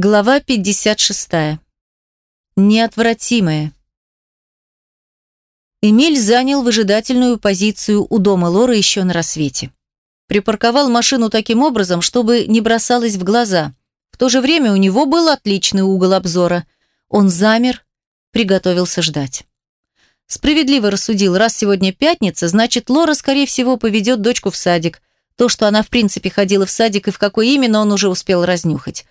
Глава 56. Неотвратимое. Эмиль занял выжидательную позицию у дома Лоры еще на рассвете. Припарковал машину таким образом, чтобы не бросалось в глаза. В то же время у него был отличный угол обзора. Он замер, приготовился ждать. Справедливо рассудил, раз сегодня пятница, значит, Лора, скорее всего, поведет дочку в садик. То, что она в принципе ходила в садик и в какой именно, он уже успел разнюхать.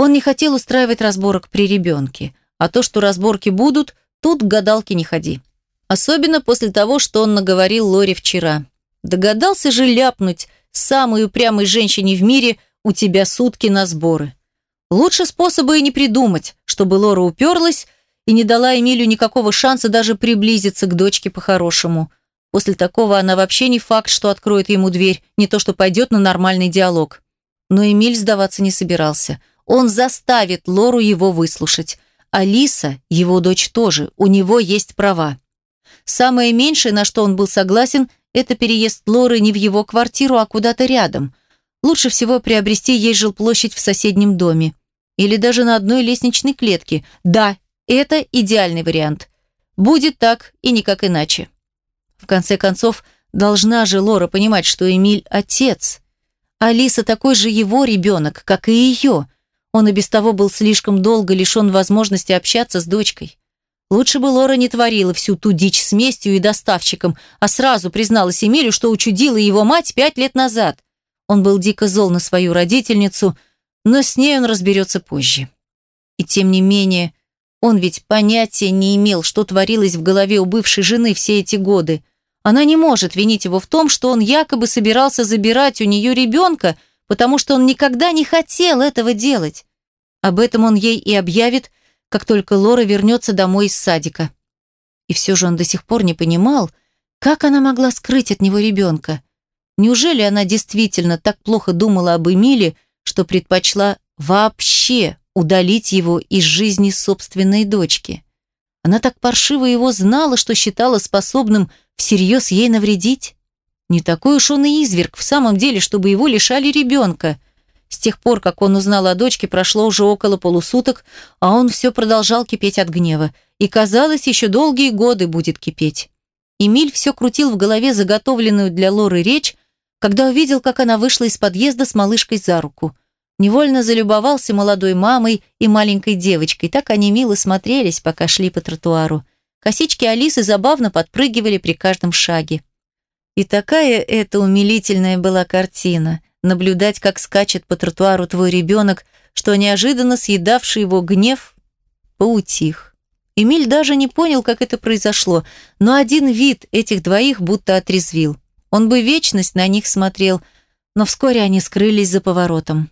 Он не хотел устраивать разборок при ребенке, а то, что разборки будут, тут к гадалке не ходи. Особенно после того, что он наговорил Лоре вчера. Догадался же ляпнуть самой упрямой женщине в мире «у тебя сутки на сборы». Лучше способа и не придумать, чтобы Лора уперлась и не дала Эмилю никакого шанса даже приблизиться к дочке по-хорошему. После такого она вообще не факт, что откроет ему дверь, не то что пойдет на нормальный диалог. Но Эмиль сдаваться не собирался. Он заставит Лору его выслушать. Алиса, его дочь тоже, у него есть права. Самое меньшее, на что он был согласен, это переезд Лоры не в его квартиру, а куда-то рядом. Лучше всего приобрести ей жилплощадь в соседнем доме. Или даже на одной лестничной клетке. Да, это идеальный вариант. Будет так и никак иначе. В конце концов, должна же Лора понимать, что Эмиль – отец. Алиса такой же его ребенок, как и ее – он и без того был слишком долго лишен возможности общаться с дочкой. Лучше бы Лора не творила всю ту дичь с местью и доставщиком, а сразу призналась Эмилю, что учудила его мать пять лет назад. Он был дико зол на свою родительницу, но с ней он разберется позже. И тем не менее, он ведь понятия не имел, что творилось в голове у бывшей жены все эти годы. Она не может винить его в том, что он якобы собирался забирать у нее ребенка – потому что он никогда не хотел этого делать. Об этом он ей и объявит, как только Лора вернется домой из садика. И все же он до сих пор не понимал, как она могла скрыть от него ребенка. Неужели она действительно так плохо думала об Эмиле, что предпочла вообще удалить его из жизни собственной дочки? Она так паршиво его знала, что считала способным всерьез ей навредить? Не такой уж он и изверг в самом деле, чтобы его лишали ребенка. С тех пор, как он узнал о дочке, прошло уже около полусуток, а он все продолжал кипеть от гнева. И, казалось, еще долгие годы будет кипеть. Эмиль все крутил в голове заготовленную для Лоры речь, когда увидел, как она вышла из подъезда с малышкой за руку. Невольно залюбовался молодой мамой и маленькой девочкой. Так они мило смотрелись, пока шли по тротуару. Косички Алисы забавно подпрыгивали при каждом шаге. И такая это умилительная была картина – наблюдать, как скачет по тротуару твой ребенок, что неожиданно съедавший его гнев поутих. Эмиль даже не понял, как это произошло, но один вид этих двоих будто отрезвил. Он бы вечность на них смотрел, но вскоре они скрылись за поворотом.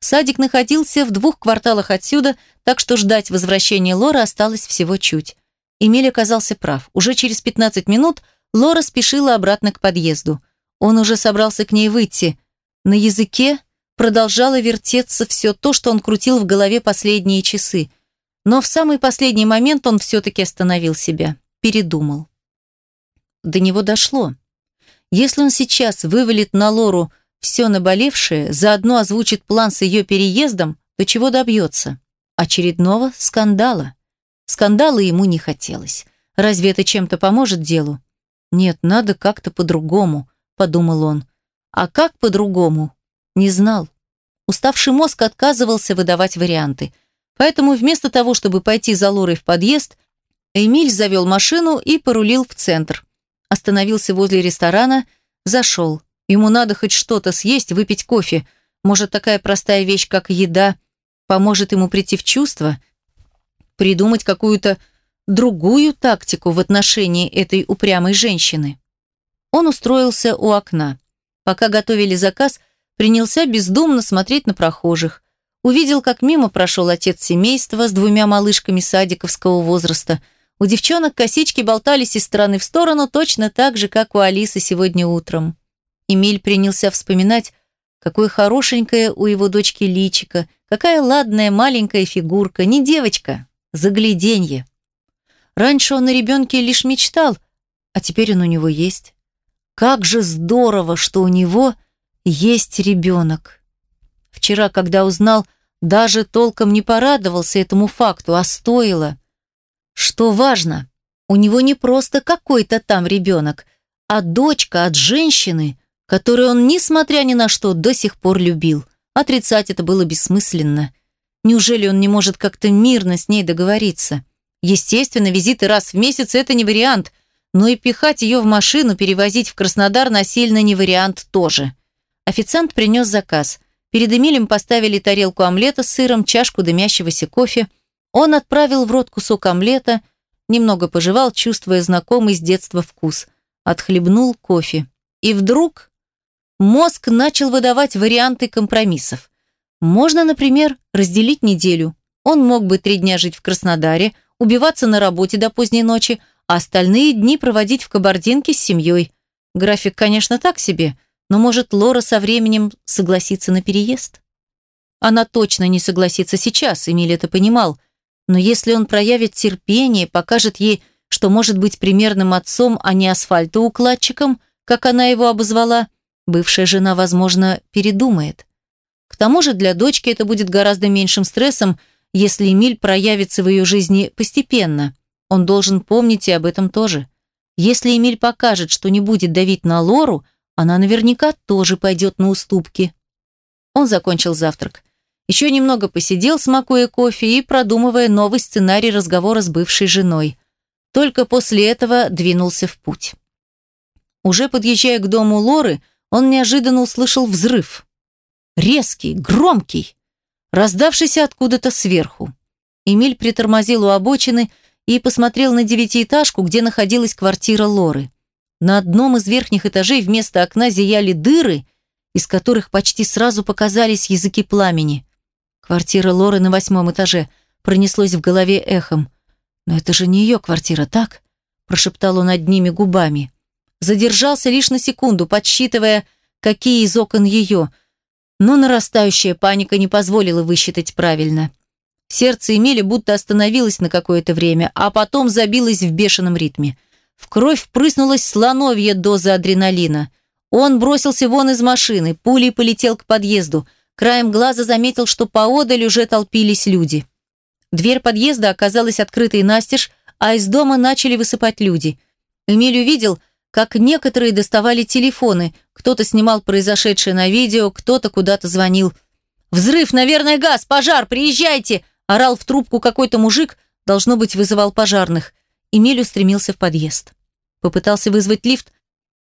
Садик находился в двух кварталах отсюда, так что ждать возвращения Лоры осталось всего чуть. Эмиль оказался прав. Уже через 15 минут – Лора спешила обратно к подъезду. Он уже собрался к ней выйти. На языке продолжало вертеться все то, что он крутил в голове последние часы. Но в самый последний момент он все-таки остановил себя, передумал. До него дошло. Если он сейчас вывалит на Лору все наболевшее, заодно озвучит план с ее переездом, то чего добьется? Очередного скандала. Скандала ему не хотелось. Разве это чем-то поможет делу? «Нет, надо как-то по-другому», — подумал он. А как по-другому? Не знал. Уставший мозг отказывался выдавать варианты. Поэтому вместо того, чтобы пойти за Лорой в подъезд, Эмиль завел машину и порулил в центр. Остановился возле ресторана, зашел. Ему надо хоть что-то съесть, выпить кофе. Может, такая простая вещь, как еда, поможет ему прийти в чувство? Придумать какую-то другую тактику в отношении этой упрямой женщины. Он устроился у окна. Пока готовили заказ, принялся бездумно смотреть на прохожих. Увидел, как мимо прошел отец семейства с двумя малышками садиковского возраста. У девчонок косички болтались из стороны в сторону точно так же, как у Алисы сегодня утром. Эмиль принялся вспоминать, какое хорошенькое у его дочки личико, какая ладная маленькая фигурка, не девочка, загляденье. Раньше он о ребенке лишь мечтал, а теперь он у него есть. Как же здорово, что у него есть ребенок. Вчера, когда узнал, Даже толком не порадовался этому факту, а стоило. Что важно, у него не просто какой-то там ребенок, а дочка от женщины, которую он, несмотря ни на что, до сих пор любил. Отрицать это было бессмысленно. Неужели он не может как-то мирно с ней договориться? Естественно, визиты раз в месяц – это не вариант, но и пихать ее в машину, перевозить в Краснодар насильно не вариант тоже. Официант принес заказ. Перед Эмилем поставили тарелку омлета с сыром, чашку дымящегося кофе. Он отправил в рот кусок омлета, немного пожевал, чувствуя знакомый с детства вкус. Отхлебнул кофе. И вдруг мозг начал выдавать варианты компромиссов. Можно, например, разделить неделю. Он мог бы три дня жить в Краснодаре, убиваться на работе до поздней ночи, а остальные дни проводить в Кабардинке с семьей. График, конечно, так себе, но, может, Лора со временем согласится на переезд? Она точно не согласится сейчас, Эмиль это понимал. Но если он проявит терпение, покажет ей, что может быть примерным отцом, а не асфальтоукладчиком, как она его обозвала, бывшая жена, возможно, передумает. К тому же для дочки это будет гораздо меньшим стрессом, если Эмиль проявится в ее жизни постепенно. Он должен помнить и об этом тоже. Если Эмиль покажет, что не будет давить на Лору, она наверняка тоже пойдет на уступки. Он закончил завтрак. Еще немного посидел, смакуя кофе и продумывая новый сценарий разговора с бывшей женой. Только после этого двинулся в путь. Уже подъезжая к дому Лоры, он неожиданно услышал взрыв. Резкий, громкий, раздавшийся откуда-то сверху. Эмиль притормозил у обочины и посмотрел на девятиэтажку, где находилась квартира Лоры. На одном из верхних этажей вместо окна зияли дыры, из которых почти сразу показались языки пламени. Квартира Лоры на восьмом этаже пронеслось в голове эхом. «Но это же не ее квартира, так?» прошептал он одними губами. Задержался лишь на секунду, подсчитывая, какие из окон ее, но нарастающая паника не позволила высчитать правильно. Сердце Эмили будто остановилось на какое-то время, а потом забилось в бешеном ритме. В кровь впрыснулась слоновья доза адреналина. Он бросился вон из машины, пулей полетел к подъезду. Краем глаза заметил, что поодаль уже толпились люди. Дверь подъезда оказалась открытой настежь, а из дома начали высыпать люди. Эмиль увидел, как некоторые доставали телефоны, кто-то снимал произошедшее на видео, кто-то куда-то звонил. «Взрыв, наверное, газ, пожар, приезжайте!» орал в трубку какой-то мужик, должно быть, вызывал пожарных. Эмиль устремился в подъезд. Попытался вызвать лифт,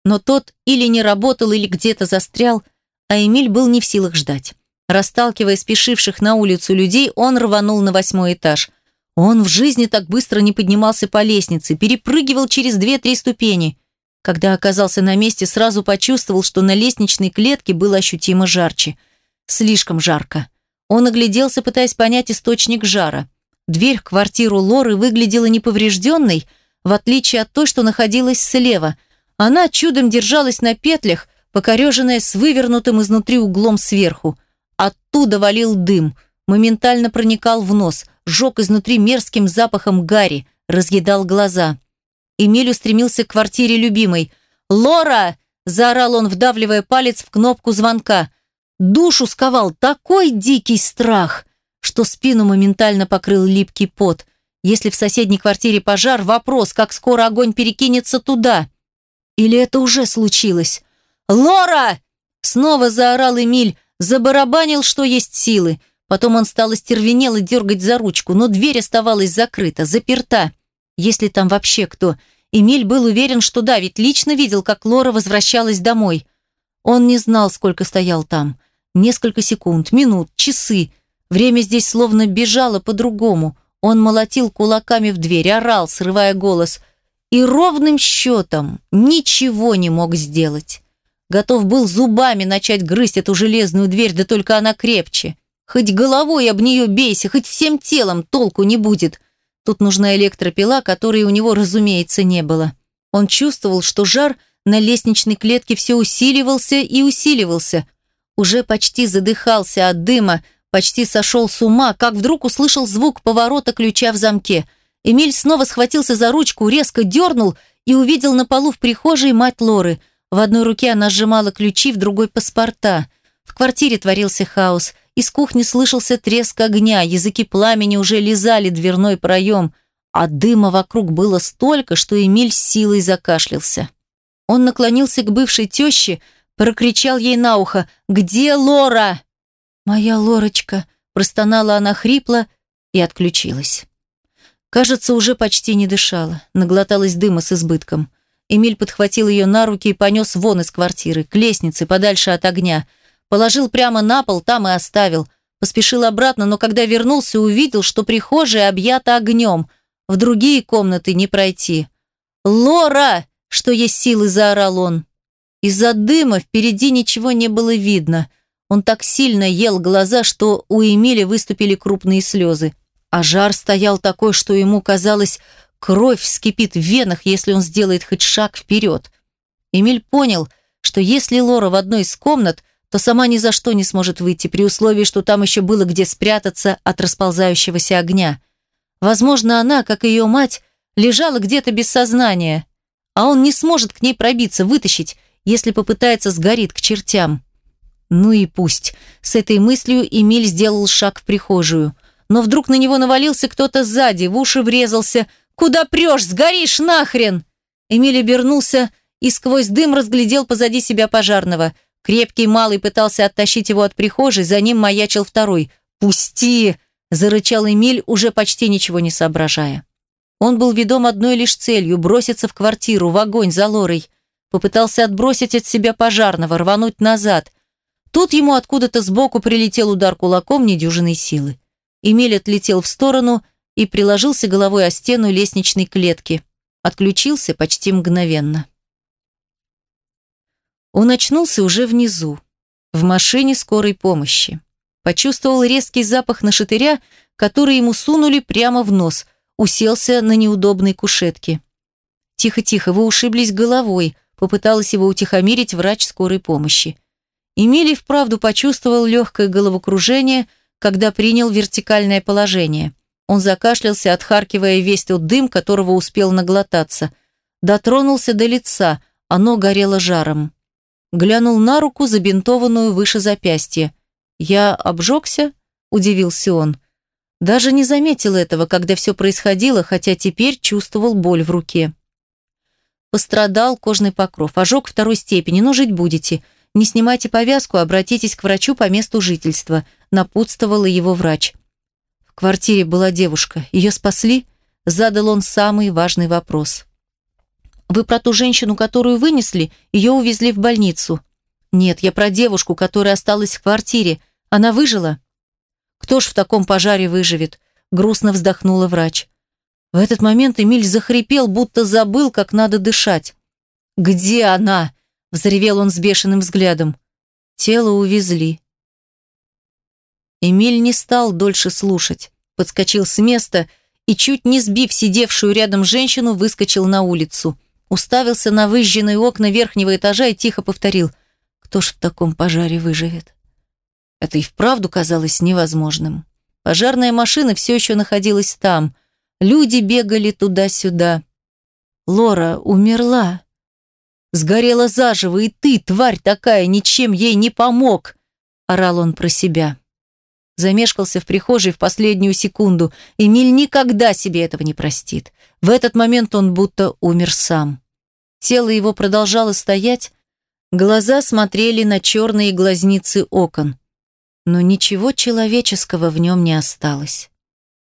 но тот или не работал, или где-то застрял, а Эмиль был не в силах ждать. Расталкивая спешивших на улицу людей, он рванул на восьмой этаж. Он в жизни так быстро не поднимался по лестнице, перепрыгивал через две-три ступени. Когда оказался на месте, сразу почувствовал, что на лестничной клетке было ощутимо жарче. Слишком жарко. Он огляделся, пытаясь понять источник жара. Дверь в квартиру Лоры выглядела неповрежденной, в отличие от той, что находилась слева. Она чудом держалась на петлях, покореженная с вывернутым изнутри углом сверху. Оттуда валил дым, моментально проникал в нос, жег изнутри мерзким запахом гари, разъедал глаза. Эмиль устремился к квартире любимой. «Лора!» – заорал он, вдавливая палец в кнопку звонка. Душу сковал такой дикий страх – что спину моментально покрыл липкий пот. Если в соседней квартире пожар, вопрос, как скоро огонь перекинется туда. Или это уже случилось? «Лора!» Снова заорал Эмиль, забарабанил, что есть силы. Потом он стал остервенело дергать за ручку, но дверь оставалась закрыта, заперта. Если там вообще кто. Эмиль был уверен, что да, ведь лично видел, как Лора возвращалась домой. Он не знал, сколько стоял там. Несколько секунд, минут, часы. Время здесь словно бежало по-другому. Он молотил кулаками в дверь, орал, срывая голос. И ровным счетом ничего не мог сделать. Готов был зубами начать грызть эту железную дверь, да только она крепче. Хоть головой об нее бейся, хоть всем телом толку не будет. Тут нужна электропила, которой у него, разумеется, не было. Он чувствовал, что жар на лестничной клетке все усиливался и усиливался. Уже почти задыхался от дыма, Почти сошел с ума, как вдруг услышал звук поворота ключа в замке. Эмиль снова схватился за ручку, резко дернул и увидел на полу в прихожей мать Лоры. В одной руке она сжимала ключи, в другой – паспорта. В квартире творился хаос. Из кухни слышался треск огня, языки пламени уже лизали дверной проем, а дыма вокруг было столько, что Эмиль силой закашлялся. Он наклонился к бывшей теще, прокричал ей на ухо «Где Лора?» «Моя Лорочка», – простонала она хрипло и отключилась. Кажется, уже почти не дышала, наглоталась дыма с избытком. Эмиль подхватил ее на руки и понес вон из квартиры, к лестнице, подальше от огня. Положил прямо на пол, там и оставил. Поспешил обратно, но когда вернулся, увидел, что прихожая объята огнем. В другие комнаты не пройти. «Лора!» – что есть силы, заорал он. Из-за дыма впереди ничего не было видно. Он так сильно ел глаза, что у Эмиля выступили крупные слезы. А жар стоял такой, что ему казалось, Кровь вскипит в венах, если он сделает хоть шаг вперед. Эмиль понял, что если Лора в одной из комнат, то сама ни за что не сможет выйти, при условии, что там еще было где спрятаться от расползающегося огня. Возможно, она, как и ее мать, лежала где-то без сознания, а он не сможет к ней пробиться, вытащить, если попытается сгорит к чертям. Ну и пусть. С этой мыслью Эмиль сделал шаг в прихожую. Но вдруг на него навалился кто-то сзади, в уши врезался – Куда прешь? Сгоришь нахрен!» Эмиль обернулся и сквозь дым разглядел позади себя пожарного. Крепкий малый пытался оттащить его от прихожей, за ним маячил второй. «Пусти!» – зарычал Эмиль, уже почти ничего не соображая. Он был ведом одной лишь целью – броситься в квартиру, в огонь за Лорой. Попытался отбросить от себя пожарного, рвануть назад. Тут ему откуда-то сбоку прилетел удар кулаком недюжиной силы. Эмиль отлетел в сторону – и приложился головой о стену лестничной клетки. Отключился почти мгновенно. Он очнулся уже внизу, в машине скорой помощи. Почувствовал резкий запах нашатыря, который ему сунули прямо в нос, уселся на неудобной кушетке. «Тихо-тихо, вы ушиблись головой», попыталась его утихомирить врач скорой помощи. Эмилий вправду почувствовал легкое головокружение, когда принял вертикальное положение – он закашлялся, отхаркивая весь тот дым, которого успел наглотаться. Дотронулся до лица, оно горело жаром. Глянул на руку, забинтованную выше запястья. «Я обжегся?» – удивился он. Даже не заметил этого, когда все происходило, хотя теперь чувствовал боль в руке. Пострадал кожный покров, ожог второй степени, но жить будете. Не снимайте повязку, обратитесь к врачу по месту жительства, напутствовала его врач. В квартире была девушка. Ее спасли? Задал он самый важный вопрос. Вы про ту женщину, которую вынесли? Ее увезли в больницу. Нет, я про девушку, которая осталась в квартире. Она выжила? Кто ж в таком пожаре выживет? Грустно вздохнула врач. В этот момент Эмиль захрипел, будто забыл, как надо дышать. «Где она?» – взревел он с бешеным взглядом. Тело увезли. Эмиль не стал дольше слушать. Подскочил с места и, чуть не сбив сидевшую рядом женщину, выскочил на улицу. Уставился на выжженные окна верхнего этажа и тихо повторил «Кто ж в таком пожаре выживет?» Это и вправду казалось невозможным. Пожарная машина все еще находилась там. Люди бегали туда-сюда. Лора умерла. Сгорела заживо, и ты, тварь такая, ничем ей не помог, орал он про себя. Замешкался в прихожей в последнюю секунду. Эмиль никогда себе этого не простит. В этот момент он будто умер сам. Тело его продолжало стоять, глаза смотрели на черные глазницы окон. Но ничего человеческого в нем не осталось.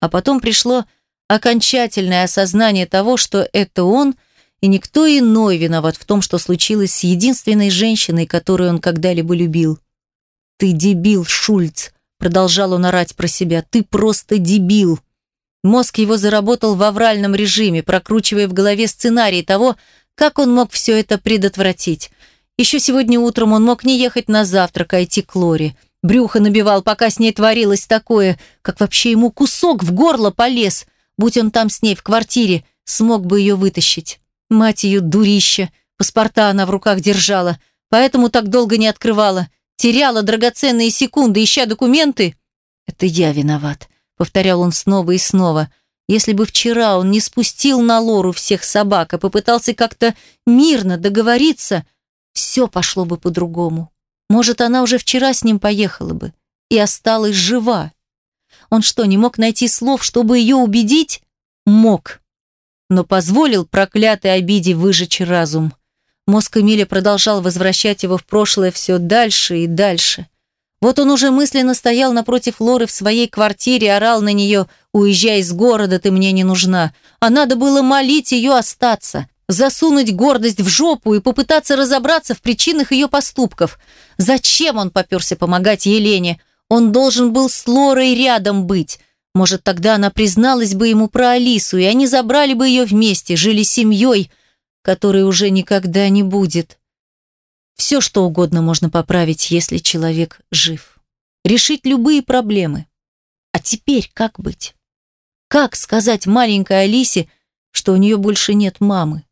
А потом пришло окончательное осознание того, что это он и никто иной виноват в том, что случилось с единственной женщиной, которую он когда-либо любил. «Ты дебил, Шульц!» Продолжал он орать про себя. «Ты просто дебил!» Мозг его заработал в авральном режиме, прокручивая в голове сценарий того, как он мог все это предотвратить. Еще сегодня утром он мог не ехать на завтрак, а идти к Лоре. Брюхо набивал, пока с ней творилось такое, как вообще ему кусок в горло полез. Будь он там с ней в квартире, смог бы ее вытащить. Мать ее дурище, паспорта она в руках держала, поэтому так долго не открывала теряла драгоценные секунды, ища документы. Это я виноват, повторял он снова и снова. Если бы вчера он не спустил на Лору всех собак, а попытался как-то мирно договориться, все пошло бы по-другому. Может, она уже вчера с ним поехала бы. и осталась жива. Он что, не мог найти слов, чтобы ее убедить? Мог. Но позволил проклятой обиде выжечь разум. Мозг Эмиля продолжал возвращать его в прошлое все дальше и дальше. Вот он уже мысленно стоял напротив Лоры в своей квартире, орал на нее «Уезжай из города, ты мне не нужна». А надо было молить ее остаться, засунуть гордость в жопу и попытаться разобраться в причинах ее поступков. Зачем он поперся помогать Елене? Он должен был с Лорой рядом быть. Может, тогда она призналась бы ему про Алису, и они забрали бы ее вместе, жили семьей, которой уже никогда не будет. Все, что угодно можно поправить, если человек жив. Решить любые проблемы. А теперь как быть? Как сказать маленькой Алисе, что у нее больше нет мамы?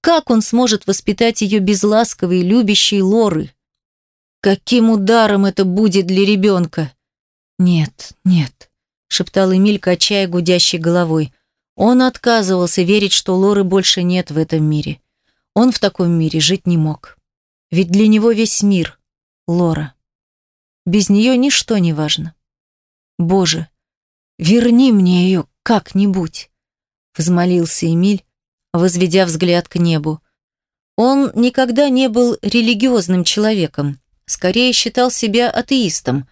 Как он сможет воспитать ее без ласковой, любящей Лоры? Каким ударом это будет для ребенка? Нет, нет, шептал Эмиль, качая гудящей головой. Он отказывался верить, что Лоры больше нет в этом мире. Он в таком мире жить не мог. Ведь для него весь мир — Лора. Без нее ничто не важно. Боже, верни мне ее как-нибудь, взмолился Эмиль, возведя взгляд к небу. Он никогда не был религиозным человеком, скорее считал себя атеистом,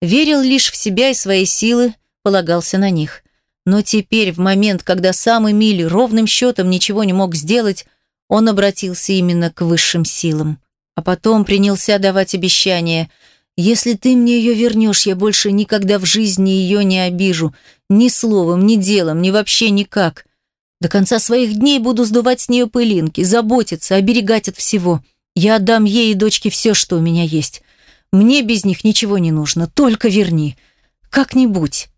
верил лишь в себя и свои силы, полагался на них. Но теперь, в момент, когда сам Эмиль ровным счетом ничего не мог сделать, он обратился именно к высшим силам. А потом принялся давать обещания. «Если ты мне ее вернешь, я больше никогда в жизни ее не обижу. Ни словом, ни делом, ни вообще никак. До конца своих дней буду сдувать с нее пылинки, заботиться, оберегать от всего. Я отдам ей и дочке все, что у меня есть. Мне без них ничего не нужно, только верни. Как-нибудь».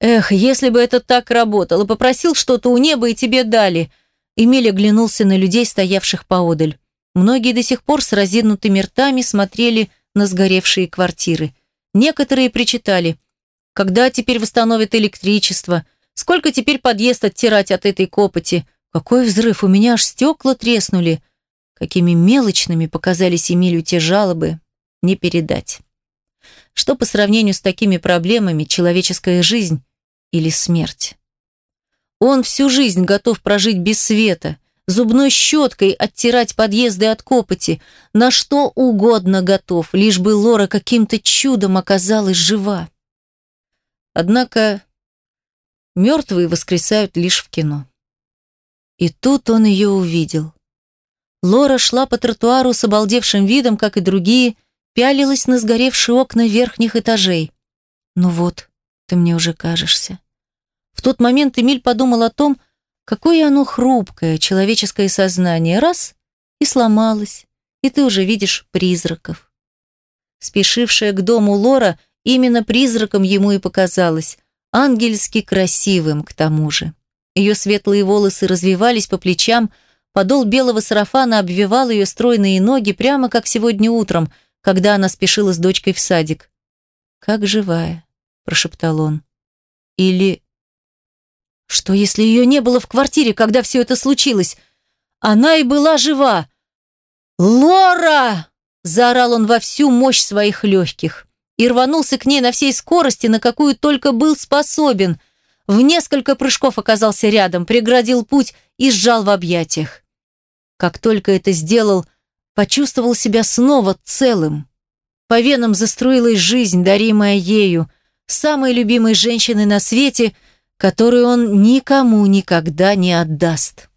«Эх, если бы это так работало, попросил что-то у неба и тебе дали». Эмиль оглянулся на людей, стоявших поодаль. Многие до сих пор с разинутыми ртами смотрели на сгоревшие квартиры. Некоторые причитали, когда теперь восстановят электричество, сколько теперь подъезд оттирать от этой копоти, какой взрыв, у меня аж стекла треснули. Какими мелочными показались Эмилю те жалобы, не передать. Что по сравнению с такими проблемами человеческая жизнь или смерть? Он всю жизнь готов прожить без света, зубной щеткой оттирать подъезды от копоти, на что угодно готов, лишь бы Лора каким-то чудом оказалась жива. Однако мертвые воскресают лишь в кино. И тут он ее увидел. Лора шла по тротуару с обалдевшим видом, как и другие, пялилась на сгоревшие окна верхних этажей. «Ну вот, ты мне уже кажешься». В тот момент Эмиль подумал о том, Какое оно хрупкое, человеческое сознание. Раз — и сломалось, и ты уже видишь призраков. Спешившая к дому Лора именно призраком ему и показалась, ангельски красивым к тому же. Ее светлые волосы развивались по плечам, подол белого сарафана обвивал ее стройные ноги, прямо как сегодня утром, когда она спешила с дочкой в садик. «Как живая», – прошептал он. «Или что, если ее не было в квартире, когда все это случилось? Она и была жива. «Лора!» – заорал он во всю мощь своих легких и рванулся к ней на всей скорости, на какую только был способен. В несколько прыжков оказался рядом, преградил путь и сжал в объятиях. Как только это сделал, почувствовал себя снова целым. По венам заструилась жизнь, даримая ею, самой любимой женщиной на свете – которую он никому никогда не отдаст.